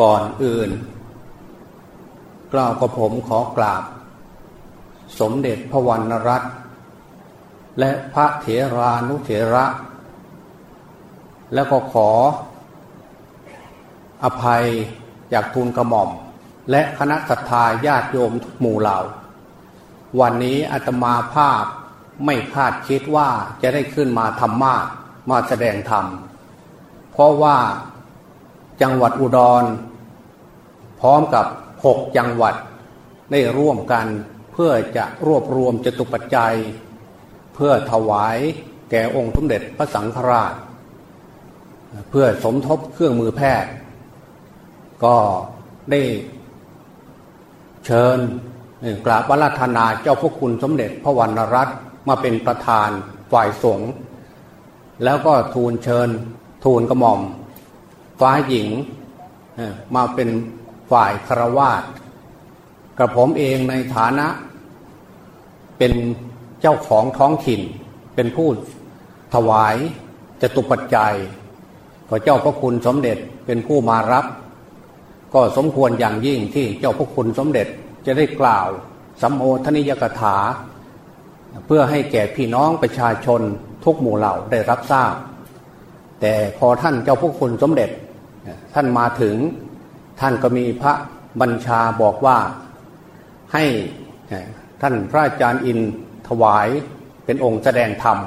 ก่อนอื่น กล่าวกับผมขอกราบ สมเด็จพระวรรณรัตน์และพระเถรานุเถระ แล้วก็ขอ อภัยจากทูลกระหม่อม และคณะสัตยาญาติโยมทุกหมู่เหล่า วันนี้อาตมาภาพไม่คาดคิดว่าจะได้ขึ้นมาธรรมามาแสดงธรรม เพราะว่า จังหวัดอุดร พร้อมกับหกจังหวัดได้ร่วมกันเพื่อจะรวบรวมจตุปัจจัย เพื่อถวายแก่องค์สมเด็จพระสังฆราช เพื่อสมทบเครื่องมือแพทย์ ก็ได้เชิญกราบวราธนาเจ้าพระคุณสมเด็จพระวรรณรัตน์มาเป็นประธานฝ่ายสงฆ์แล้วก็ทูลเชิญทูลกระหม่อม ฟ้าหญิงมาเป็นฝ่ายคารวาสกระผมเองในฐานะ เป็นเจ้าของท้องถิ่น เป็นผู้ถวายจตุปัจจัยก็เจ้าพระคุณสมเด็จเป็นผู้มารับ ก็สมควรอย่างยิ่งที่เจ้าพระคุณสมเด็จจะได้กล่าวสัมโอทนิยกถา เพื่อให้แก่พี่น้องประชาชนทุกหมู่เหล่าได้รับทราบ แต่พอท่านเจ้าพระคุณสมเด็จ ท่านมาถึงท่านก็มีพระบัญชาบอกว่าให้ท่านพระอาจารย์อินถวายเป็นองค์แสดงธรรม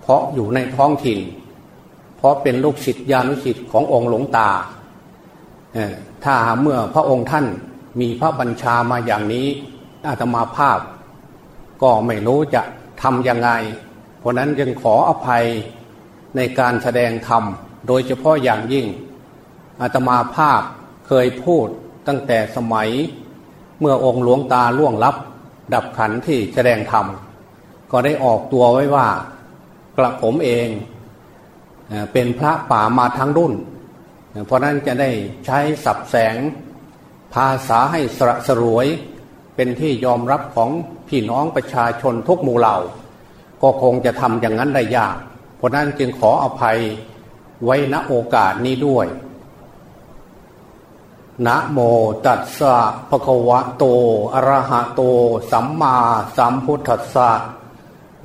เพราะอยู่ในท้องถิ่น เพราะเป็นลูกศิษย์ญาณุศิษย์ขององค์หลวงตา ถ้าเมื่อพระองค์ท่านมีพระบัญชามาอย่างนี้อาตมาภาพ ก็ไม่รู้จะทำยังไง เพราะนั้นยังขออภัยในการแสดงธรรม โดยเฉพาะอย่างยิ่ง อาตมาภาพเคยพูดตั้งแต่สมัยเมื่อองค์หลวงตาล่วงลับ ดับขันที่แสดงธรรม ก็ได้ออกตัวไว้ว่ากระผมเองเป็นพระป่ามาทั้งรุ่น เพราะนั้นจะได้ใช้สับแสง ภาษาให้สระสรวย เป็นที่ยอมรับของพี่น้องประชาชนทุกหมู่เหล่า ก็คงจะทำอย่างนั้นได้ยาก เพราะนั้นจึงขออภัยไว้ณโอกาสนี้ด้วย นะโมตัสสะภะคะวะโตอะระหะโต สัมมาสัมพุทธัสสะ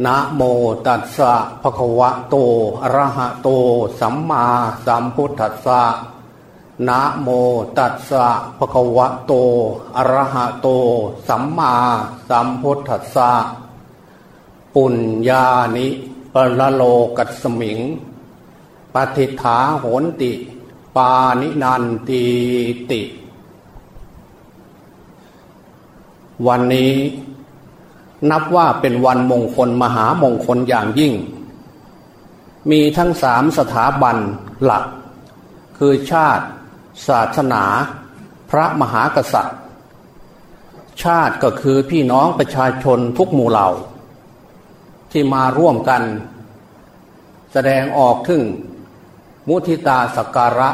นะโมตัสสะภะคะวะโตอะระหะโต สัมมาสัมพุทธัสสะนะโมตัสสะภะคะวะโตอะระหะโต สัมมาสัมพุทธัสสะปุญญานิปะโลกัสมิงปฏิฐาโหนติ ปานินันตีติ วันนี้นับว่าเป็นวันมงคลมหามงคลอย่างยิ่ง มีทั้งสามสถาบันหลัก คือชาติ ศาสนา พระมหากษัตริย์ ชาติก็คือพี่น้องประชาชนทุกหมู่เหล่า ที่มาร่วมกัน แสดงออกถึง มุทิตาสักการะ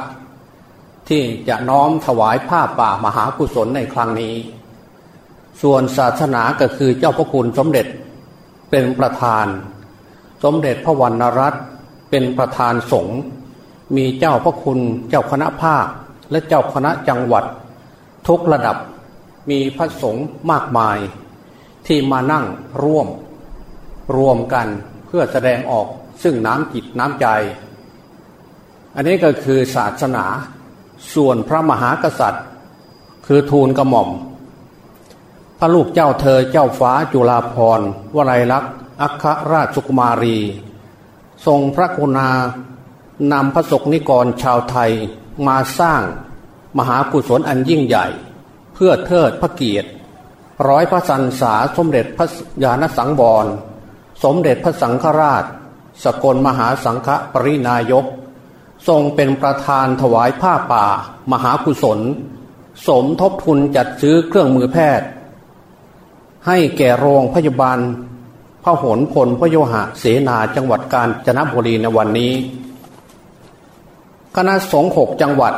ที่จะน้อมถวายผ้าป่ามหากุศลในครั้งนี้ ส่วนศาสนาก็คือเจ้าพระคุณสมเด็จเป็นประธาน สมเด็จพระวรรณรัตน์เป็นประธานสงฆ์มีเจ้าพระคุณเจ้าคณะภาคและเจ้าคณะจังหวัด ทุกระดับมีพระสงฆ์มากมาย ที่มานั่งร่วม รวมกันเพื่อแสดงออกซึ่งน้ำจิตน้ำใจ อันนี้ก็คือศาสนาส่วนพระมหากษัตริย์ คือทูลกระหม่อม พระลูกเจ้าเธอเจ้าฟ้าจุฬาภรณ์วลัยลักษณ์อัครราชสุกุมารี ทรงพระกุณานำพระศกนิกรชาวไทยมาสร้างมหากุศลอันยิ่งใหญ่ เพื่อเทิดพระเกียรติ ร้อยพระสันษาสมเด็จพระญาณสังวรสมเด็จพระสังฆราช สกลมหาสังฆปรินายก ทรงเป็นประธานถวายผ้าป่า มหากุศล สมทบทุนจัดซื้อเครื่องมือแพทย์ ให้แก่โรงพยาบาลพระหนพลพระโยหะเสนาจังหวัดกาญจนบุรีในวันนี้ คณะสงฆ์หกจังหวัด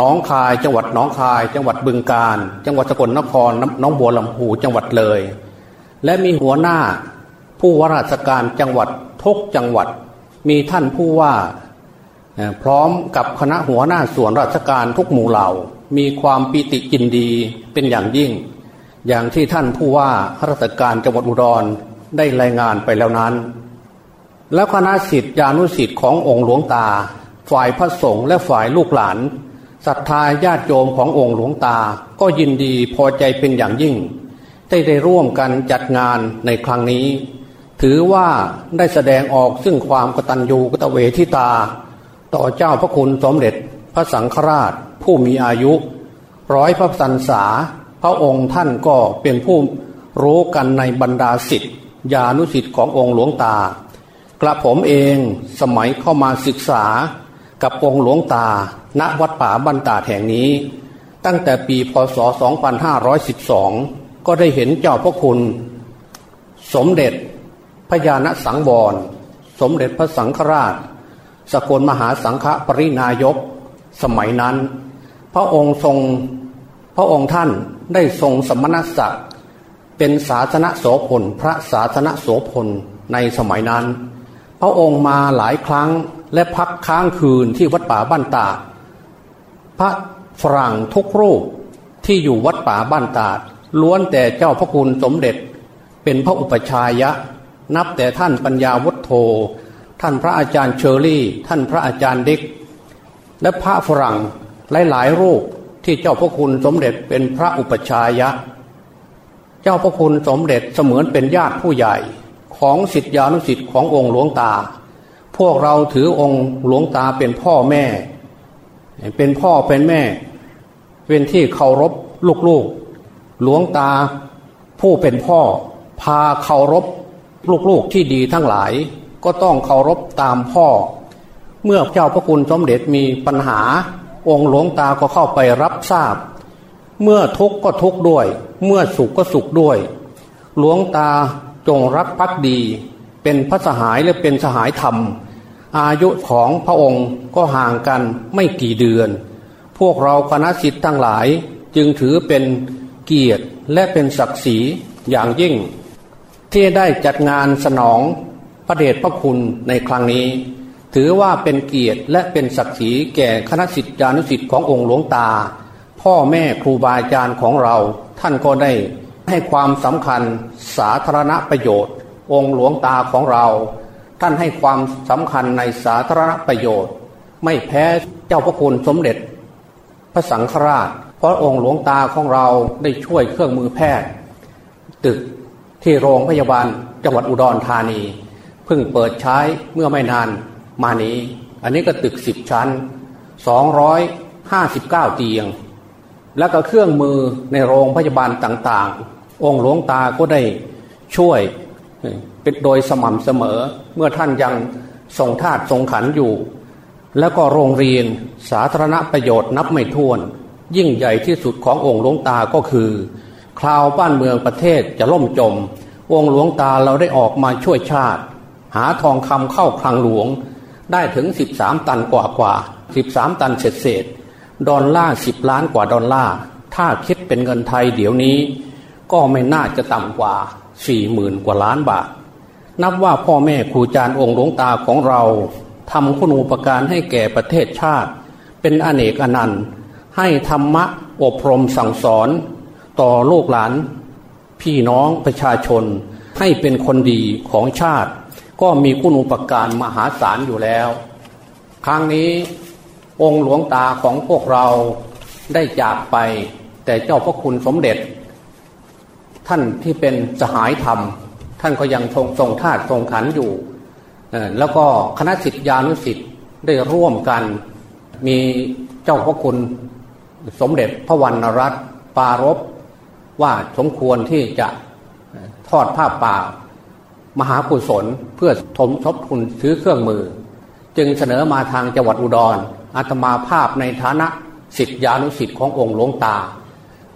น้องคาย จังหวัดน้องคาย จังหวัดบึงกาฬจังหวัดสกลนครน้องบัวลำพูจังหวัดเลย และมีหัวหน้าผู้ว่าราชการจังหวัดทุกจังหวัด มีท่านผู้ว่า พร้อมกับคณะหัวหน้าส่วนราชการทุกหมู่เหล่า มีความปิติจินดีเป็นอย่างยิ่ง อย่างที่ท่านผู้ว่าราชการจังหวัดอุดรได้รายงานไปแล้วนั้น แล้วคณะสิทธิานุสิทธิ์ขององค์หลวงตา ฝ่ายพระสงฆ์และฝ่ายลูกหลานศรัทธาญาติโยมขององค์หลวงตาก็ยินดีพอใจเป็นอย่างยิ่ง ได้ได้ร่วมกันจัดงานในครั้งนี้ ถือว่าได้แสดงออกซึ่งความกตัญญูกตเวทิตา ต่อเจ้าพระคุณสมเด็จพระสังฆราชผู้มีอายุ ร้อยพระสันษา พระองค์ท่านก็เป็นผู้รู้กันในบรรดาสิทธิญานุสิทธิ์ขององค์หลวงตา กระผมเองสมัยเข้ามาศึกษากับองค์หลวงตา ณวัดป่าบันตาแห่งนี้ ตั้งแต่ปีพศ 2512 ก็ได้เห็นเจ้าพระคุณ สมเด็จพญาณสังวร สมเด็จพระสังฆราช สกลมหาสังฆปรินายกสมัยนั้น พระองค์ทรงพระองค์ท่านได้ทรงสมณศักดิ์เป็นศาสนโสพลพระศาสนโสพลในสมัยนั้น พระองค์มาหลายครั้งและพักค้างคืนที่วัดป่าบ้านตา พระฝรั่งทุกรูปที่อยู่วัดป่าบ้านตาล้วนแต่เจ้าพระคุณสมเด็จ เป็นพระอุปชายะ นับแต่ท่านปัญญาวัฒโธ ท่านพระอาจารย์เชอรี่ ท่านพระอาจารย์ดิก และพระฝรั่งหลายๆรูปที่เจ้าพระคุณสมเด็จเป็นพระอุปชายะ เจ้าพระคุณสมเด็จเสมือนเป็นญาติผู้ใหญ่ของสิทธิานุสิทธิ์ขององค์หลวงตา พวกเราถือองค์หลวงตาเป็นพ่อแม่ เป็นพ่อเป็นแม่ เป็นที่เคารพลูกๆ หลวงตาผู้เป็นพ่อ พาเคารพลูกๆที่ดีทั้งหลาย ก็ต้องเคารพตามพ่อ เมื่อเจ้าพระคุณสมเด็จมีปัญหา องค์หลวงตาก็เข้าไปรับทราบ เมื่อทุกข์ก็ทุกข์ด้วย เมื่อสุขก็สุขด้วย หลวงตาจงรักภักดี เป็นพระสหายและเป็นสหายธรรม อายุของพระองค์ก็ห่างกันไม่กี่เดือน พวกเราคณะสิทธิ์ทั้งหลายจึงถือเป็นเกียรติและเป็นศักดิ์ศรีอย่างยิ่ง ที่ได้จัดงานสนอง ระเดชพระคุณในครั้งนี้ ถือว่าเป็นเกียรติและเป็นศักดิ์ศรีแก่คณะสิทธิานุสิทธิ์ขององค์หลวงตา พ่อแม่ครูบาอาจารย์ของเรา ท่านก็ได้ให้ความสำคัญสาธารณประโยชน์ องค์หลวงตาของเรา ท่านให้ความสำคัญในสาธารณประโยชน์ ไม่แพ้เจ้าพระคุณสมเด็จ พระสังฆราช เพราะองค์หลวงตาของเราได้ช่วยเครื่องมือแพทย์ ตึกที่โรงพยาบาลจังหวัดอุดรธานี เพิ่งเปิดใช้เมื่อไม่นานมานี้ อันนี้ก็ตึกสิบชั้นสองร้อยห้าสิบเก้าเตียง แล้วก็เครื่องมือในโรงพยาบาลต่างๆ องค์หลวงตาก็ได้ช่วยเป็นโดยสม่ำเสมอเมื่อท่านยังทรงทาตทรงขันอยู่ แล้วก็โรงเรียนสาธารณประโยชน์นับไม่ถ้วน ยิ่งใหญ่ที่สุดขององค์หลวงตาก็คือ คราวบ้านเมืองประเทศจะล่มจม องค์หลวงตาเราได้ออกมาช่วยชาติ หาทองคำเข้าคลังหลวง ได้ถึง 13 ตันกว่ากว่า13 ตันเศษเศษดอลลาร์10 ล้านกว่าดอลลาร์ถ้าคิดเป็นเงินไทยเดี๋ยวนี้ ก็ไม่น่าจะต่ำกว่า 4 0,000 กว่าล้านบาท นับว่าพ่อแม่ครูอาจารย์องค์หลวงตาของเราทำคุณูปการให้แก่ประเทศชาติ เป็นอเนกอนันต์ ให้ธรรมะอบรมสั่งสอน ต่อลูกหลาน พี่น้องประชาชน ให้เป็นคนดีของชาติ ก็มีคุณอุปการมหาศาลอยู่แล้ว ครั้งนี้องค์หลวงตาของพวกเราได้จากไป แต่เจ้าพระคุณสมเด็จ ท่านที่เป็นสหายธรรม ท่านก็ยังทรงทรงทาตทรงขันอยู่แล้วก็คณะสิทธิานุสิทธิ์ได้ร่วมกันมีเจ้าพระคุณสมเด็จพระวรรณรัตน์ปารบว่าสมควรที่จะทอดผ้าป่า มหากุศลเพื่อทมทบทุนซื้อเครื่องมือ จึงเสนอมาทางจังหวัดอุดรอาตมาภาพในฐานะสิทธิานุสิทธิ์ขององค์หลวงตา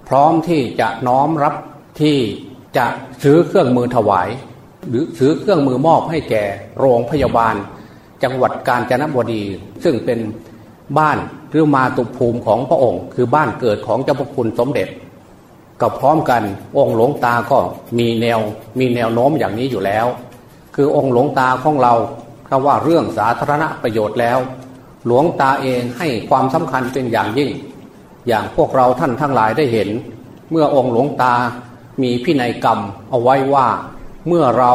พร้อมที่จะน้อมรับที่จะซื้อเครื่องมือถวาย หรือซื้อเครื่องมือมอบให้แก่โรงพยาบาล จังหวัดกาญจนบุรี ซึ่งเป็นบ้านหรือมาตุภูมิของพระองค์ คือบ้านเกิดของเจ้าพระคุณสมเด็จ กับพร้อมกันองค์หลวงตาก็มีแนวมีแนวโน้มอย่างนี้อยู่แล้ว คือองค์หลวงตาของเราถ้าว่าเรื่องสาธารณประโยชน์แล้ว หลวงตาเองให้ความสำคัญเป็นอย่างยิ่ง อย่างพวกเราท่านทั้งหลายได้เห็น เมื่อองค์หลวงตามีพินัยกรรมเอาไว้ว่าเมื่อเรา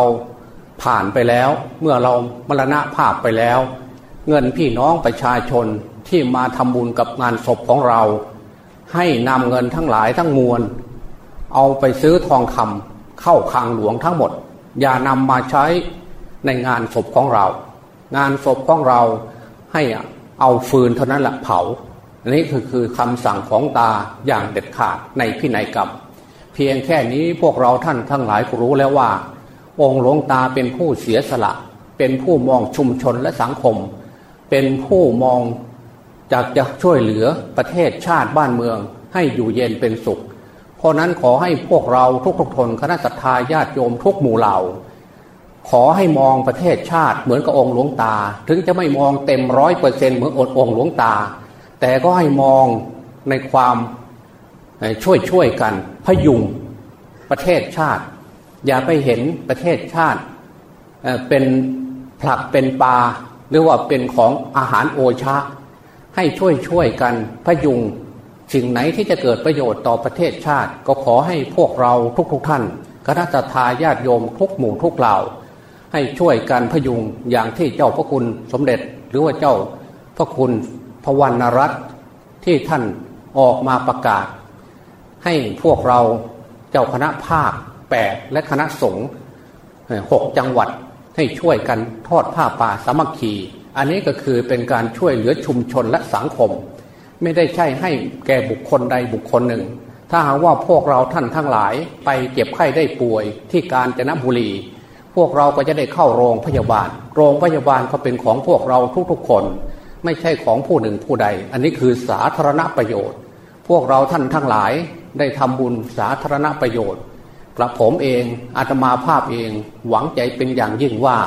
ผ่านไปแล้ว เมื่อเรามรณะภาพไปแล้ว เงินพี่น้องประชาชนที่มาทำบุญกับงานศพของเรา ให้นำเงินทั้งหลายทั้งมวล เอาไปซื้อทองคำเข้าคลังหลวงทั้งหมด อย่านำมาใช้ในงานศพของเรา งานศพของเราให้เอาฟืนเท่านั้นแหละเผาอันนี้คือคือคำสั่งของตาอย่างเด็ดขาดในพินัยกรรม เพียงแค่นี้พวกเราท่านทั้งหลายก็รู้แล้วว่า องค์หลวงตาเป็นผู้เสียสละ เป็นผู้มองชุมชนและสังคม เป็นผู้มองจากจะช่วยเหลือประเทศชาติบ้านเมือง ให้อยู่เย็นเป็นสุข เพราะนั้นขอให้พวกเราทุกๆทนคณะสัตยาญาติโยมทุกหมู่เหล่า ขอให้มองประเทศชาติเหมือนกับองค์หลวงตา ถึงจะไม่มองเต็มร้อยเปอร์เซ็นต์เหมือนองค์หลวงตา แต่ก็ให้มองในความช่วยช่วยกันพยุงประเทศชาติ อย่าไปเห็นประเทศชาติเป็นผลักเป็นปลาหรือว่าเป็นของอาหารโอชาให้ช่วยช่วยกันพยุง สิ่งไหนที่จะเกิดประโยชน์ต่อประเทศชาติ ก็ขอให้พวกเราทุกๆทท่านคณะทาญาติโยมทุกหมู่ทุกเหล่า ให้ช่วยกันพยุงอย่างที่เจ้าพระคุณสมเด็จ หรือว่าเจ้าพระคุณพวรรณรัตน์ที่ท่านออกมาประกาศ ให้พวกเราเจ้าคณะภาคแปดและคณะสงฆ์หกจังหวัดให้ช่วยกันทอดผ้าป่าสามัคคี อันนี้ก็คือเป็นการช่วยเหลือชุมชนและสังคม ไม่ได้ใช่ให้แก่บุคคลใดบุคคลหนึ่ง ถ้าหากว่าพวกเราท่านทั้งหลายไปเจ็บไข้ได้ป่วยที่การจนบุรี พวกเราก็จะได้เข้าโรงพยาบาล โรงพยาบาลก็เป็นของพวกเราทุกๆคน ไม่ใช่ของผู้หนึ่งผู้ใด อันนี้คือสาธารณประโยชน์ พวกเราท่านทั้งหลายได้ทำบุญสาธารณประโยชน์กระผมเองอาตมาภาพเองหวังใจเป็นอย่างยิ่งว่า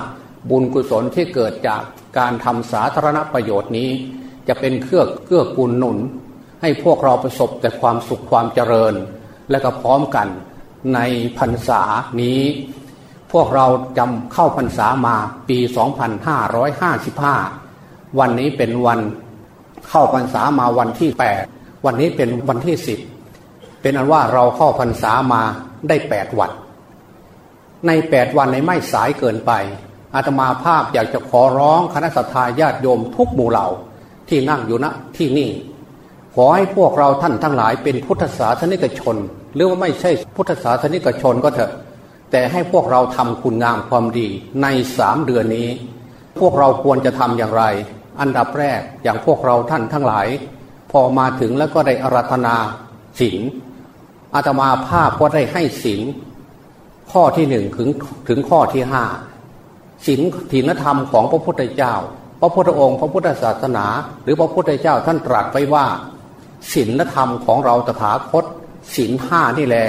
บุญกุศลที่เกิดจากการทำสาธารณประโยชน์นี้ จะเป็นเครื่องเกื้อกูลหนุน ให้พวกเราประสบแต่ความสุขความเจริญ และก็พร้อมกันในพรรษานี้ พวกเราจำเข้าพรรษามาปี 2555 วันนี้เป็นวันเข้าพรรษามาวันที่ 8 วันนี้เป็นวันที่ 10 เป็นอันว่าเราเข้าพรรษามาได้แปดวัน ในแปดวันในไม่สายเกินไปอาตมาภาพอยากจะขอร้องคณะสัตยาญาติโยมทุกหมู่เหล่า ที่นั่งอยู่ณที่นี่ ขอให้พวกเราท่านทั้งหลายเป็นพุทธศาสนิกชน หรือว่าไม่ใช่พุทธศาสนิกชนก็เถอะ แต่ให้พวกเราทำคุณงามความดีในสามเดือนนี้ พวกเราควรจะทำอย่างไร อันดับแรกอย่างพวกเราท่านทั้งหลาย พอมาถึงแล้วก็ได้อารัธนาศีลอาตมาภาพก็ได้ให้ศีลข้อที่หนึ่งถึงถึงข้อที่ห้าศีลศีลธรรมของพระพุทธเจ้า ระพุทธองค์พระพุทธศาสนา หรือพระพุทธเจ้าท่านตรัสไว้ว่าศีลธรรมของเราตถาคตศีลห้านี่แหละ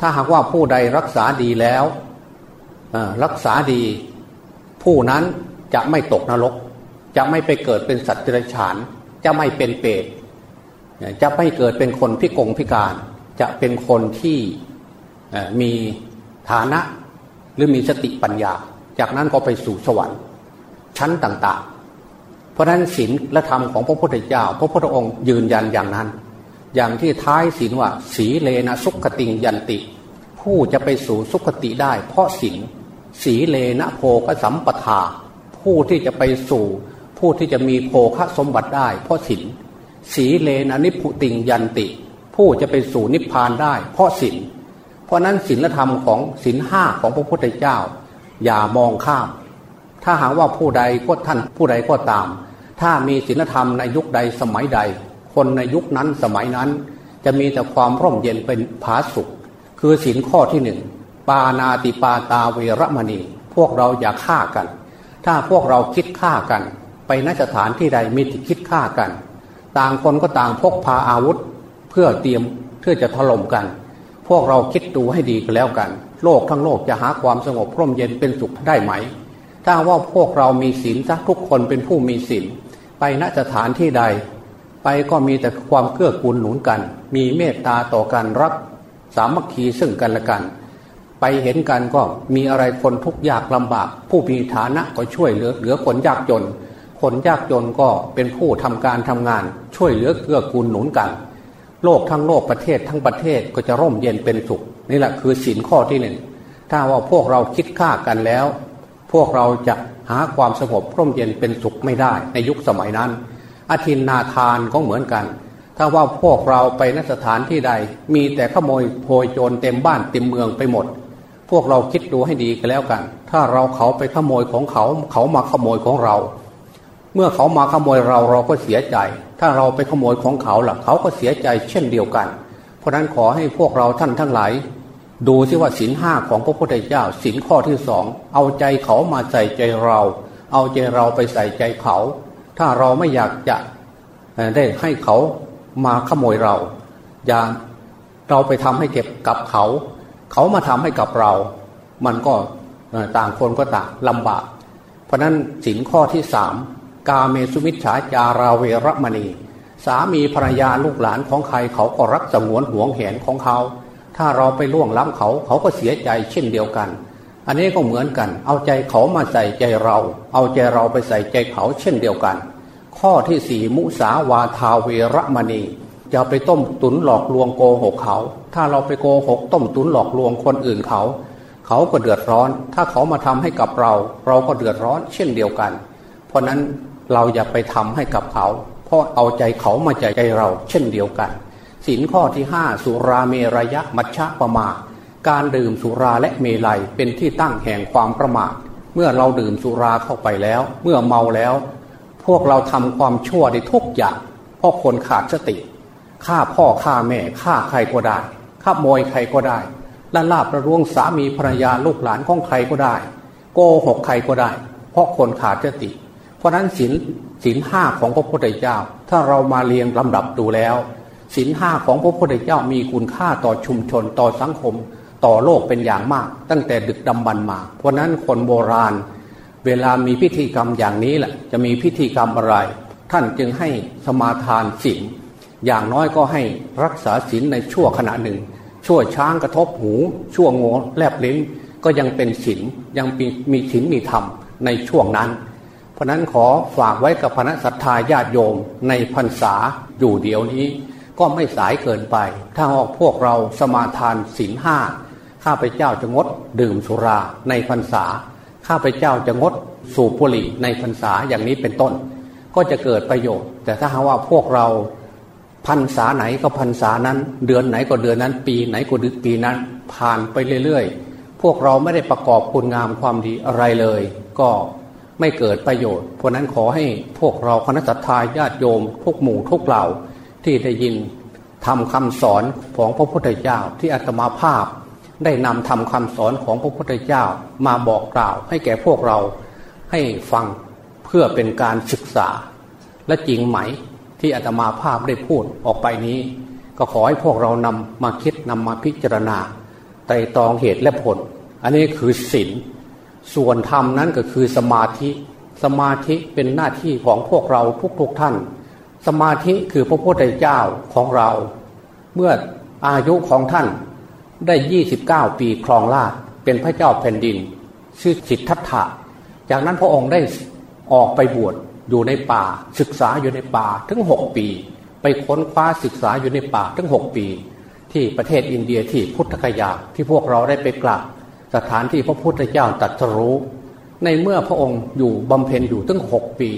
ถ้าหากว่าผู้ใดรักษาดีแล้วรักษาดี ผู้นั้นจะไม่ตกนรก จะไม่ไปเกิดเป็นสัตว์เดรัจฉาน จะไม่เป็นเปรตจะไม่เกิดเป็นคนพิกงพิการ จะเป็นคนที่มีฐานะหรือมีสติปัญญา จากนั้นก็ไปสู่สวรรค์ชั้นต่าง เพราะนั้นศีลและธรรมของพระพุทธเจ้า พระพุทธองค์ยืนยันอย่างนั้น อย่างที่ท้ายศีลว่า สีเลนะสุขติงยันติ ผู้จะไปสู่สุขติได้ เพราะศีลสีเลนะโพกสัมปทา ผู้ที่จะไปสู่ ผู้ที่จะมีโภคสมบัติได้ เพราะศีลสีเลนะนิพุติงยันติ ผู้จะไปสู่นิพพานได้ เพราะศีลเพราะนั้นศีลธรรมของศีลห้าของพระพุทธเจ้า อย่ามองข้าม ถ้าหากว่าผู้ใดก็ท่านผู้ใดก็ตาม ถ้ามีศีลธรรมในยุคใดสมัยใด คนในยุคนั้นสมัยนั้น จะมีแต่ความร่มเย็นเป็นผาสุข คือศีลข้อที่หนึ่งปานาติปาตาเวรมณี พวกเราอย่าฆ่ากัน ถ้าพวกเราคิดฆ่ากัน ไปนสถานที่ใดมีที่คิดฆ่ากัน ต่างคนก็ต่างพกพาอาวุธ เพื่อเตรียมเพื่อจะถล่มกัน พวกเราคิดดูให้ดีกันแล้วกัน โลกทั้งโลกจะหาความสงบร่มเย็นเป็นสุขได้ไหม ถ้าว่าพวกเรามีศีลสักทุกคนเป็นผู้มีศีลไปณสถานที่ใด ไปก็มีแต่ความเกื้อกูลหนุนกัน มีเมตตาต่อกันรักสามัคคีซึ่งกันและกัน ไปเห็นกันก็มีอะไรคนทุกข์ยากลำบาก ผู้มีฐานะก็ช่วยเหลือเหลือคนยากจนคคนยากจนก็เป็นผู้ทำการทำงาน ช่วยเหลือเกื้อกูลหนุนกัน โลกทั้งโลกประเทศทั้งประเทศก็จะร่มเย็นเป็นสุขนี่แหละคือสินข้อที่หนึ่งถ้าว่าพวกเราคิดฆ่ากันแล้ว พวกเราจะหาความสงบร่มเย็นเป็นสุขไม่ได้ในยุคสมัยนั้น อธินนาทานก็เหมือนกัน ถ้าว่าพวกเราไปนสถานที่ใด มีแต่ขโมยโพยโจรเต็มบ้านเต็มเมืองไปหมด พวกเราคิดดูให้ดีกันแล้วกัน ถ้าเราเขาไปขโมยของเขาเขามาขโมยของเรา เมื่อเขามาขโมยเราเราก็เสียใจ ถ้าเราไปขโมยของเขาล่ะเขาก็เสียใจเช่นเดียวกัน เพราะนั้นขอให้พวกเราท่านทั้งหลาย ดูที่ว่าสินห้าของพระพุทธเจ้าสินข้อที่สองเอาใจเขามาใส่ใจเรา เอาใจเราไปใส่ใจเขา ถ้าเราไม่อยากจะได้ให้เขามาขโมยเรา อย่าเราไปทำให้เก็บกับเขา เขามาทำให้กับเรา มันก็ต่างคนก็ต่างลำบาก เพราะนั้นสินข้อที่สามกาเมสุมิชฉาจาราเวรมณี สามีภรรยาลูกหลานของใครเขาก็รักสงวนห่วงแหนของเขา ถ้าเราไปล่วงล้ำเขาเขาก็เสียใจเช่นเดียวกัน อันนี้ก็เหมือนกัน เอาใจเขามาใส่ใจเรา เอาใจเราไปใส่ใจเขาเช่นเดียวกัน ข้อที่สี่มุสาวาทาเวรมณีจะไปต้มตุนหลอกลวงโกหกเขา ถ้าเราไปโกหกต้มตุนหลอกลวงคนอื่นเขา เขาก็เดือดร้อน ถ้าเขามาทำให้กับเรา เราก็เดือดร้อนเช่นเดียวกัน เพราะนั้นเราอย่าไปทำให้กับเขา เพราะเอาใจเขามาใจใจเราเช่นเดียวกัน สินข้อที่ห้าสุราเมรยะมัชฌะประมาการดื่มสุราและเมลัยเป็นที่ตั้งแห่งความประมาทเมื่อเราดื่มสุราเข้าไปแล้ว เมื่อเมาแล้ว พวกเราทำความชั่วได้ทุกอย่างเพราะคนขาดสติฆ่าพ่อฆ่าแม่ฆ่าใครก็ได้ฆ่าโมยใครก็ได้ละลาบประร่วงสามีภรรยาลูกหลานของใครก็ได้ โกหกใครก็ได้ เพราะคนขาดสติ เพราะนั้นสินสินห้าของพระพุทธเจ้า ถ้าเรามาเรียงลำดับดูแล้ว ศีลห้าของพระพุทธเจ้ามีคุณค่าต่อชุมชนต่อสังคม ต่อโลกเป็นอย่างมาก ตั้งแต่ดึกดำบรรมา เพราะนั้นคนโบราณ เวลามีพิธีกรรมอย่างนี้แหละจะมีพิธีกรรมอะไร ท่านจึงให้สมาทานศีลอย่างน้อยก็ให้รักษาศีลในชั่วขณะหนึ่ง ชั่วช้างกระทบหู ชั่วงวแลบลิ้นก็ยังเป็นศีลยังมีมีศีลมีธรรมในช่วงนั้น เพราะนั้นขอฝากไว้กับพระสัทธาญาติโยมในพรรษาอยู่เดียวนี้ ก็ไม่สายเกินไป ถ้าหากพวกเราสมาทานศีลห้าข้าพเจ้าจะงดดื่มสุราในพรรษา ข้าพเจ้าจะงดสูบบุหรี่ในพรรษาอย่างนี้เป็นต้น ก็จะเกิดประโยชน์ แต่ถ้าหากว่าพวกเราพรรษาไหนก็พรรษานั้น เดือนไหนก็เดือนนั้น ปีไหนก็ดึกปีนั้น ผ่านไปเรื่อยๆ พวกเราไม่ได้ประกอบคุณงามความดีอะไรเลย ก็ไม่เกิดประโยชน์ เพราะนั้นขอให้พวกเราคณะสัตยาญาติโยมทุกหมู่ทุกเหล่า ที่ได้ยินทำคำสอนของพระพุทธเจ้า ที่อาตมาภาพได้นำทำคำสอนของพระพุทธเจ้ามาบอกกล่าว ให้แก่พวกเราให้ฟังเพื่อเป็นการศึกษา และจริงไหมที่อาตมาภาพได้พูดออกไปนี้ ก็ขอให้พวกเรานำมาคิดนำมาพิจารณาไตรตรองเหตุและผล อันนี้คือศีลส่วนธรรมนั้นก็คือสมาธิ สมาธิเป็นหน้าที่ของพวกเราทุกๆทท่าน สมาธิคือพระพุทธเจ้าของเรา เมื่ออายุของท่านได้ยี่สิบเก้าปีครองราชเป็นพระเจ้าแผ่นดิน ชื่อสิทธัตถะ จากนั้นพระองค์ได้ออกไปบวชอยู่ในป่า ศึกษาอยู่ในป่าถึงหกปี ไปค้นคว้าศึกษาอยู่ในป่าถึงหกปี ที่ประเทศอินเดียที่พุทธคยาที่พวกเราได้ไปกราบสถานที่พระพุทธเจ้าตรัสรู้ ในเมื่อพระองค์อยู่บำเพ็ญอยู่ตั้งหกปี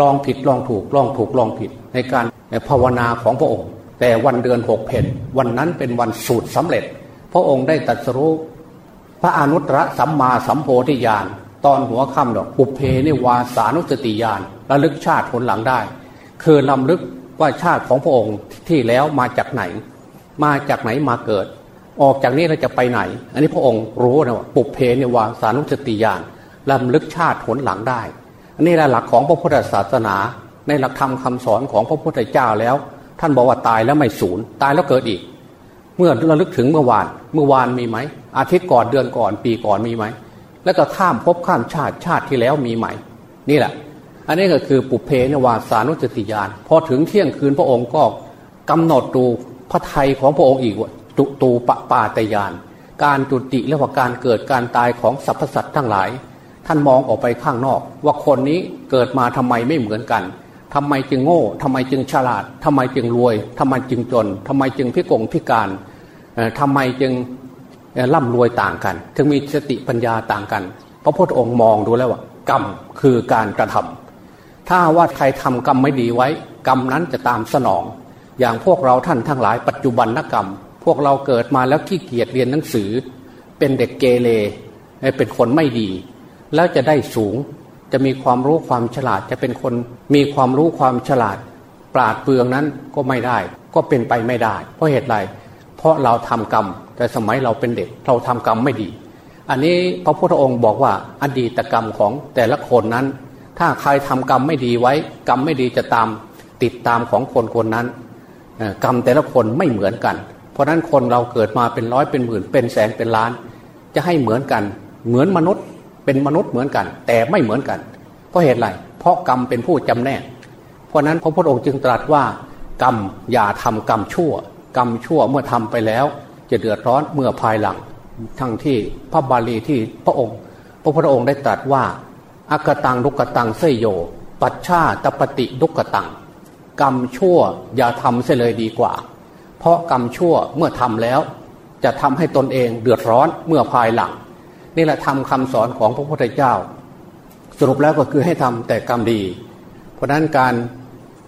ลองผิดลองถูกลองถูกลองผิดในการภาวนาของพระองค์ แต่วันเดือนหกเพนวันนั้นเป็นวันสูตรสำเร็จ พระองค์ได้ตรัสรู้พระอนุตตรสัมมาสัมโพธิญาณตอนหัวค่ำดอกปุเพนิวาสานุสติญาณระลึกชาติผลหลังได้ คือลำลึกว่าชาติของพระองค์ที่แล้วมาจากไหน มาจากไหนมาเกิด ออกจากนี้เราจะไปไหน อันนี้พระองค์รู้นะว่าปุเพนิวาสานุสติญาณลำลึกชาติผลหลังได้ อันนี้แหละหลักของพระพุทธศาสนา ในหลักธรรมคาสอนของพระพุทธเจ้าแล้ว ท่านบอกว่าตายแล้วไม่สูญตายแล้วเกิดอีก เมื่อระลึกถึงเมื่อวาน เมื่อวานมีไหมอาทิตย์ก่อนเดือนก่อนปีก่อนมีไหมแล้วก็ข้ามภพข้ามชาติชาติที่แล้วมีไหมนี่แหละ อันนี้ก็คือปุเพนวาสานุจติยานพอถึงเที่ยงคืนพระองค์ก็กำหนดดูพระไทยของพระองค์อีกว่าตุตูปปาตยาน การจุติเรียกว่าการเกิดการตายของสรรพสัตว์ทั้งหลาย ท่านมองออกไปข้างนอก ว่าคนนี้เกิดมาทำไมไม่เหมือนกันทำไมจึงโง่ทำไมจึงฉลาดทำไมจึงรวยทำไมจึงจนทำไมจึงพิกงพิการทำไมจึงร่ำรวยต่างกัน ถึงมีสติปัญญาต่างกัน พระพุทธองค์มองดูแล้วว่ากรรมคือการกระทำถ้าว่าใครทำกรรมไม่ดีไว้ กรรมนั้นจะตามสนอง อย่างพวกเราท่านทั้งหลายปัจจุบันนกรรม พวกเราเกิดมาแล้วขี้เกียจเรียนหนังสือ เป็นเด็กเกเรเป็นคนไม่ดี แล้วจะได้สูง จะมีความรู้ความฉลาด จะเป็นคนมีความรู้ความฉลาด ปราดเปลืองนั้นก็ไม่ได้ ก็เป็นไปไม่ได้ เพราะเหตุไร เพราะเราทำกรรม แต่สมัยเราเป็นเด็ก เราทำกรรมไม่ดี อันนี้พระพุทธองค์บอกว่าอดีตกรรมของแต่ละคนนั้น ถ้าใครทำกรรมไม่ดีไว้ กรรมไม่ดีจะตามติดตามของคนคนนั้นกรรมแต่ละคนไม่เหมือนกัน เพราะนั้นคนเราเกิดมาเป็นร้อยเป็นหมื่นเป็นแสนเป็นล้าน จะให้เหมือนกัน เหมือนมนุษย์ เป็นมนุษย์เหมือนกัน แต่ไม่เหมือนกัน เพราะเหตุไรเพราะกรรมเป็นผู้จำแนก เพราะนั้นพระพุทธองค์จึงตรัสว่ากรรมอย่าทำกรรมชั่ว กรรมชั่วเมื่อทำไปแล้ว จะเดือดร้อนเมื่อภายหลัง ทั้งที่พระบาลีที่พระองค์ พระพุทธองค์ได้ตรัสว่าอากตังลุกตังเสยโย ปัจฉาตปฏิดุกตัง กรรมชั่วอย่าทำเสียเลยดีกว่า เพราะกรรมชั่วเมื่อทำแล้ว จะทำให้ตนเองเดือดร้อนเมื่อภายหลัง นี่แหละทำคำสอนของพระพุทธเจ้า สรุปแล้วก็คือให้ทำแต่กรรมดี เพราะนั้นการ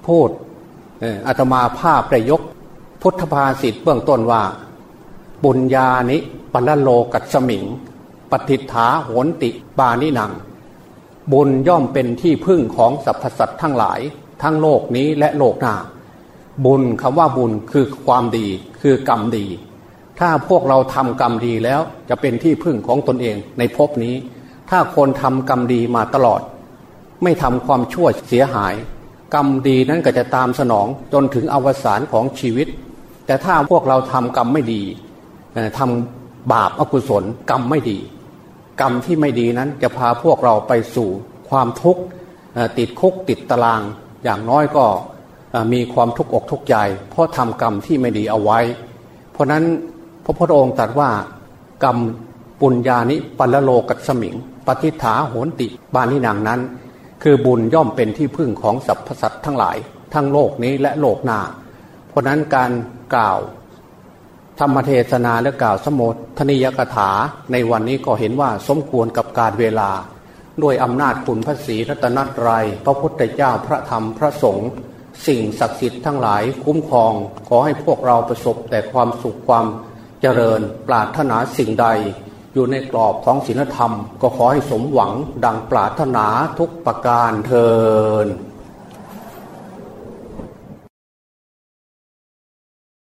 พูดอาตมาภาพประยกพุทธภาษิตเบื้องต้นว่าบุญญานิปัลโลกัสมิง ปฏิฐาโหนติปานิหนัง บุญย่อมเป็นที่พึ่งของสรรพสัตว์ทั้งหลาย ทั้งโลกนี้และโลกหน้า บุญคำว่าบุญคือความดีคือกรรมดี ถ้าพวกเราทำกรรมดีแล้วจะเป็นที่พึ่งของตนเองในภพนี้ ถ้าคนทำกรรมดีมาตลอด ไม่ทำความชั่วเสียหาย กรรมดีนั้นก็จะตามสนองจนถึงอวสานของชีวิต แต่ถ้าพวกเราทำกรรมไม่ดีทำบาปอกุศลกรรมไม่ดี กรรมที่ไม่ดีนั้นจะพาพวกเราไปสู่ความทุกข์ติดคุกติดตาราง อย่างน้อยก็มีความทุกข์อกทุกข์ใจ เพราะทำกรรมที่ไม่ดีเอาไว้ เพราะนั้น ระพุทธองค์ตรัสว่ากรรมปุญญานิปัลโลกัสมิง ปฏิฐาโหนติบานินางนั้น คือบุญย่อมเป็นที่พึ่งของสรรพสัตว์ทั้งหลาย ทั้งโลกนี้และโลกหน้า เพราะนั้นการกล่าวธรรมเทศนาและกล่าวสมุทนิยกถาในวันนี้ก็เห็นว่าสมควรกับการเวลา ด้วยอำนาจคุณพระศรีรัตนตรัยพระพุทธเจ้าพระธรรมพระสงฆ์สิ่งศักดิ์สิทธิ์ทั้งหลายคุ้มครอง ขอให้พวกเราประสบแต่ความสุขความเจริญปรารถนาสิ่งใด อยู่ในกรอบของศีลธรรม ก็ขอให้สมหวังดังปรารถนาทุกประการเทอ